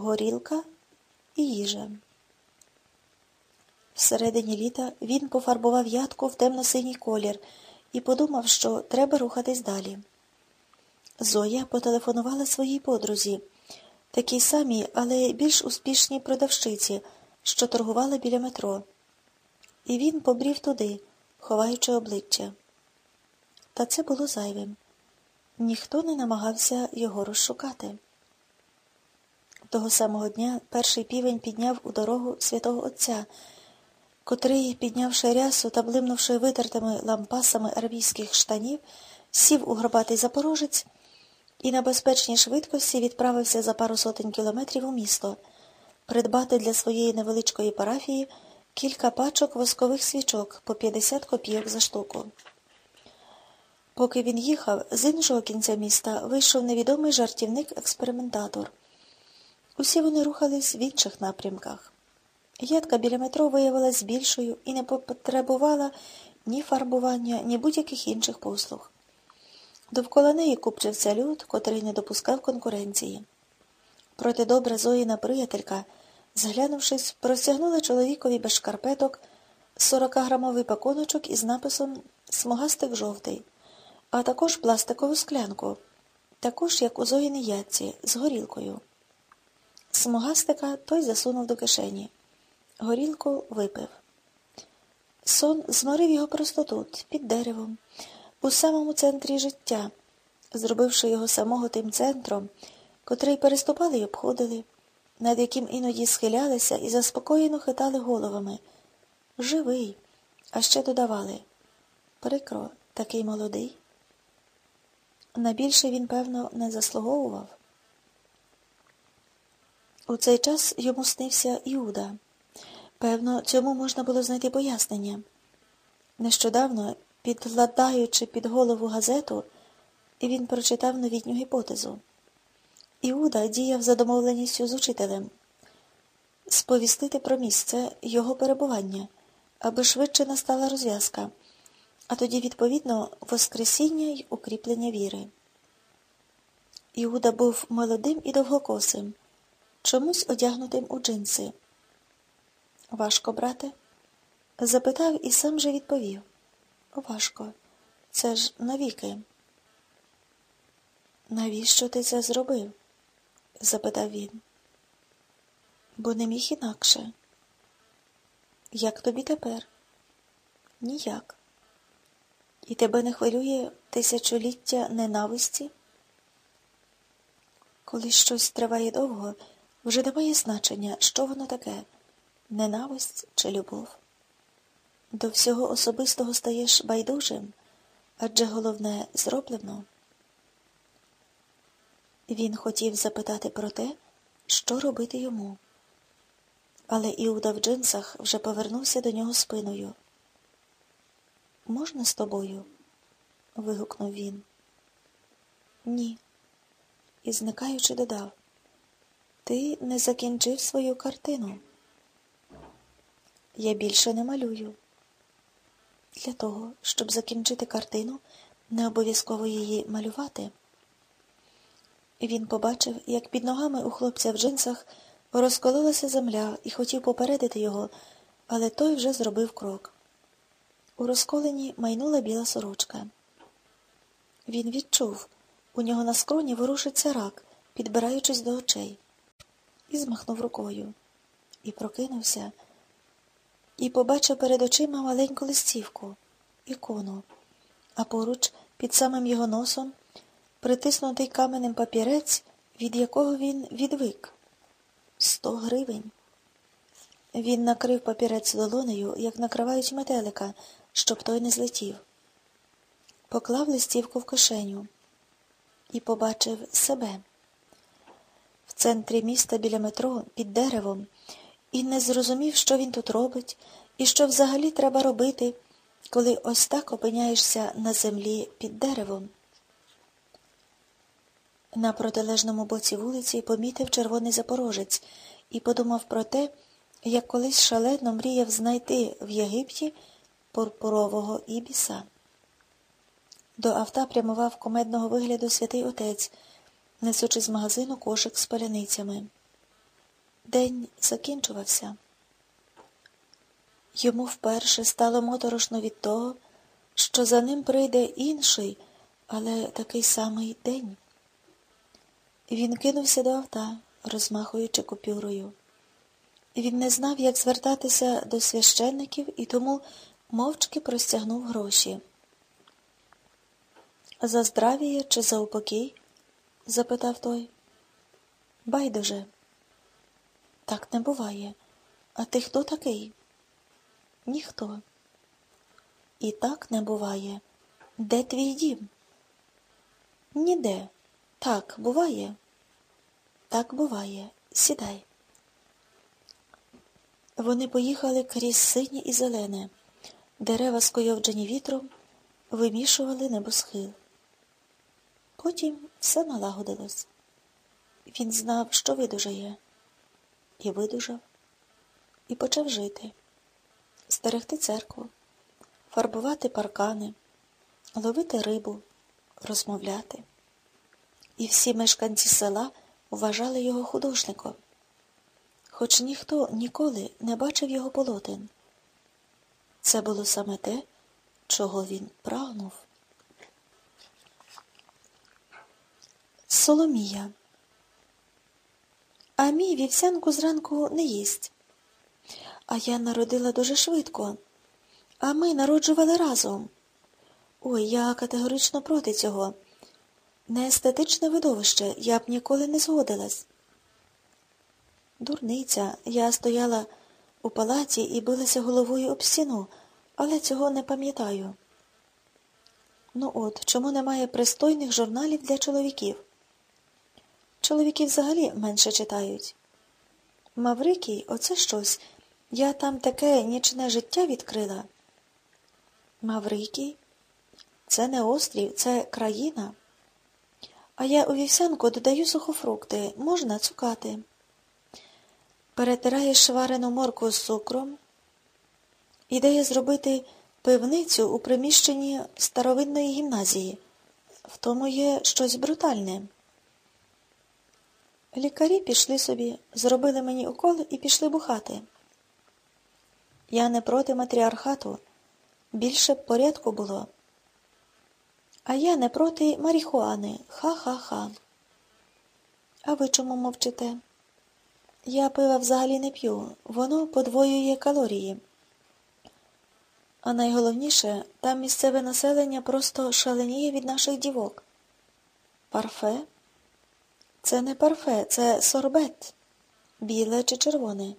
горілка і їжа. Всередині літа він пофарбував ядку в темно-синій колір і подумав, що треба рухатись далі. Зоя потелефонувала своїй подрузі, такій самій, але більш успішній продавщиці, що торгувала біля метро. І він побрів туди, ховаючи обличчя. Та це було зайвим. Ніхто не намагався його розшукати. Того самого дня перший півень підняв у дорогу святого Отця, котрий, піднявши рясу та блимнувши витертими лампасами арабійських штанів, сів у горбатий запорожець і на безпечній швидкості відправився за пару сотень кілометрів у місто, придбати для своєї невеличкої парафії кілька пачок воскових свічок по 50 копійок за штуку. Поки він їхав, з іншого кінця міста вийшов невідомий жартівник-експериментатор. Усі вони рухались в інших напрямках. Ядка біля метро виявилась більшою і не потребувала ні фарбування, ні будь-яких інших послуг. Довкола неї купчився люд, котрий не допускав конкуренції. Проте добра Зоїна приятелька, зглянувшись, простягнула чоловікові без шкарпеток 40-грамовий пакуночок із написом Смугастик жовтий, а також пластикову склянку, також як у Зоїни ядці, з горілкою. Смугастика той засунув до кишені. Горілку випив. Сон зморив його просто тут, під деревом, у самому центрі життя, зробивши його самого тим центром, котрий переступали й обходили, над яким іноді схилялися і заспокоєно хитали головами. Живий, а ще додавали. Прикро, такий молодий. На більше він, певно, не заслуговував. У цей час йому снився Іуда. Певно, цьому можна було знайти пояснення. Нещодавно, підкладаючи під голову газету, він прочитав новітню гіпотезу. Іуда діяв за домовленістю з учителем сповістити про місце його перебування, аби швидше настала розв'язка, а тоді, відповідно, воскресіння й укріплення віри. Іуда був молодим і довгокосим, чомусь одягнутим у джинси. Важко, брате? Запитав і сам же відповів. Важко. Це ж навіки. Навіщо ти це зробив? запитав він. Бо не міг інакше. Як тобі тепер? Ніяк. І тебе не хвилює тисячоліття ненависті? Коли щось триває довго, вже немає значення, що воно таке ненависть чи любов. До всього особистого стаєш байдужим, адже головне зроблено. Він хотів запитати про те, що робити йому. Але Іуда в джинсах вже повернувся до нього спиною. Можна з тобою? вигукнув він. Ні. І, зникаючи, додав. Ти не закінчив свою картину. Я більше не малюю. Для того, щоб закінчити картину, не обов'язково її малювати. Він побачив, як під ногами у хлопця в джинсах розкололася земля і хотів попередити його, але той вже зробив крок. У розколені майнула біла сорочка. Він відчув, у нього на скроні ворушиться рак, підбираючись до очей, і змахнув рукою, і прокинувся і побачив перед очима маленьку листівку, ікону, а поруч, під самим його носом, притиснутий каменем папірець, від якого він відвик сто гривень. Він накрив папірець долонею, як накривають метелика, щоб той не злетів. Поклав листівку в кишеню і побачив себе. В центрі міста біля метро під деревом і не зрозумів, що він тут робить, і що взагалі треба робити, коли ось так опиняєшся на землі під деревом. На протилежному боці вулиці помітив червоний запорожець і подумав про те, як колись шалено мріяв знайти в Єгипті пурпурового ібіса. До авто прямував комедного вигляду святий отець, несучи з магазину кошик з паляницями. День закінчувався. Йому вперше стало моторошно від того, що за ним прийде інший, але такий самий день. Він кинувся до авта, розмахуючи купюрою. Він не знав, як звертатися до священників і тому мовчки простягнув гроші. За здравіє чи за упокій? Запитав той. Байдуже. Так не буває. А ти хто такий? Ніхто. І так не буває. Де твій дім? Ніде. Так буває. Так буває. Сідай. Вони поїхали крізь синє і зелене. Дерева, скойовджені вітром, вимішували небосхил. Потім все налагодилось. Він знав, що видужає, і видужав, і почав жити, стерегти церкву, фарбувати паркани, ловити рибу, розмовляти. І всі мешканці села вважали його художником, хоч ніхто ніколи не бачив його полотен. Це було саме те, чого він прагнув. Соломія. А мій вівсянку зранку не їсть. А я народила дуже швидко, а ми народжували разом. Ой, я категорично проти цього. Не естетичне видовище, я б ніколи не згодилась. Дурниця, я стояла у палаці і билася головою об стіну, але цього не пам'ятаю. Ну от, чому немає пристойних журналів для чоловіків? Чоловіки взагалі менше читають. Маврикій, оце щось. Я там таке нічне життя відкрила. Маврикій? Це не острів, це країна. А я у вівсянку додаю сухофрукти, можна цукати. Перетираєш шварену морку з цукром. Ідея зробити пивницю у приміщенні старовинної гімназії. В тому є щось брутальне. Лікарі пішли собі, зробили мені укол і пішли бухати. Я не проти матріархату, більше б порядку було. А я не проти маріхуани. Ха-ха-ха. А ви чому мовчите? Я пива взагалі не п'ю, воно подвоює калорії. А найголовніше, там місцеве населення просто шаленіє від наших дівок. Парфе? Це не парфе, це сорбет, біле чи червоне.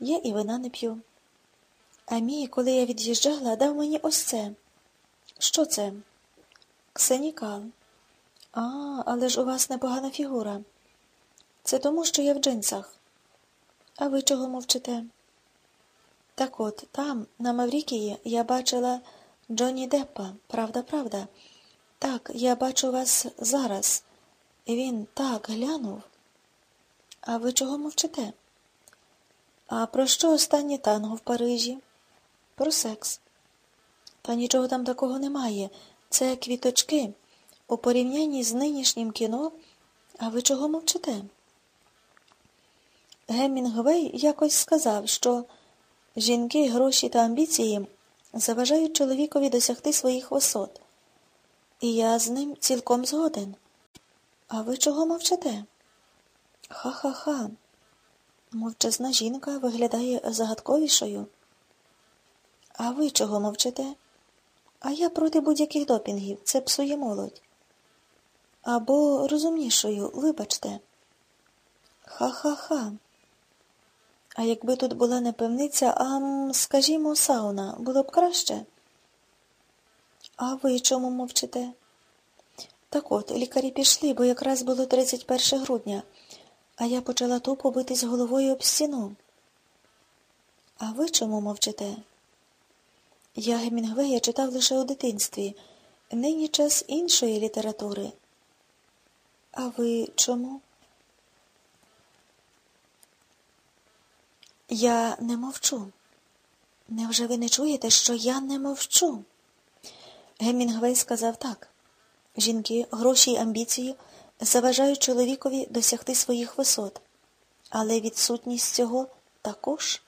Я і вина не п'ю. А мій, коли я від'їжджала, дав мені ось це. Що це? Ксенікал. А, але ж у вас непогана фігура. Це тому, що я в джинсах. А ви чого мовчите? Так от, там, на Маврікії, я бачила Джонні Деппа, правда, правда. Так, я бачу вас зараз. Він так глянув. А ви чого мовчите? А про що останнє танго в Парижі? Про секс. Та нічого там такого немає. Це квіточки. У порівнянні з нинішнім кіно. А ви чого мовчите? Геммінгвей якось сказав, що жінки, гроші та амбіції заважають чоловікові досягти своїх висот. І я з ним цілком згоден. А ви чого мовчите? Ха-ха-ха. Мовчазна жінка виглядає загадковішою. А ви чого мовчите? А я проти будь-яких допінгів. Це псує молодь. Або розумнішою, вибачте. Ха-ха-ха. А якби тут була не певниця, а, скажімо, сауна, було б краще? А ви чому мовчите? Так от, лікарі пішли, бо якраз було 31 грудня, а я почала тупо битись головою об стіну. А ви чому мовчите? Я Гемінгвея читав лише у дитинстві, нині час іншої літератури. А ви чому? Я не мовчу. Невже ви не чуєте, що я не мовчу? Гемінгвей сказав так. Жінки, гроші й амбіції заважають чоловікові досягти своїх висот. але відсутність цього також.